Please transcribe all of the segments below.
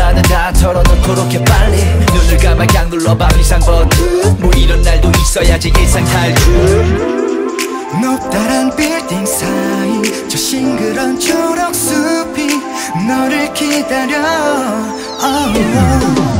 이만은 다 털어놓고 그렇게 빨리 눈을 감아 그냥 눌러봐 비상 버튼 뭐 이런 날도 있어야지 일상 탈출. 높다란 빌딩 사이 저 싱그런 초록 숲이 너를 기다려. Oh, oh.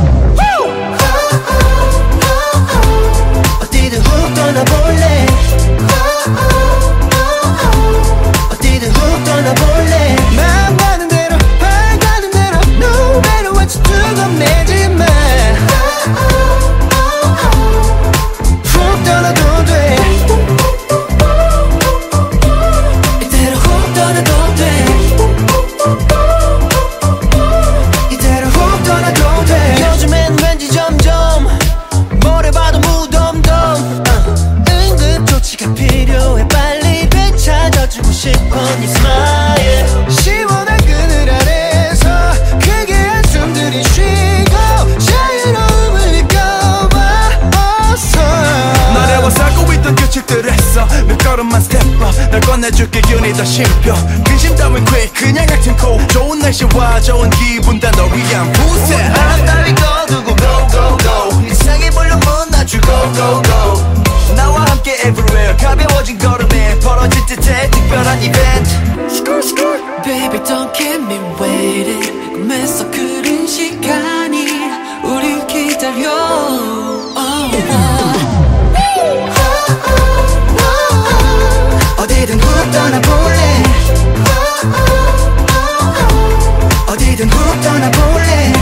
걸음만 스텝업 널 꺼내줄게 균이 더 씹혀 근심 따윈 quick 그냥 같은 코 좋은 날씨와 좋은 기분 다널 위한 부세. 바 어디든 훅 떠나볼래? 어디든 훅 떠나볼래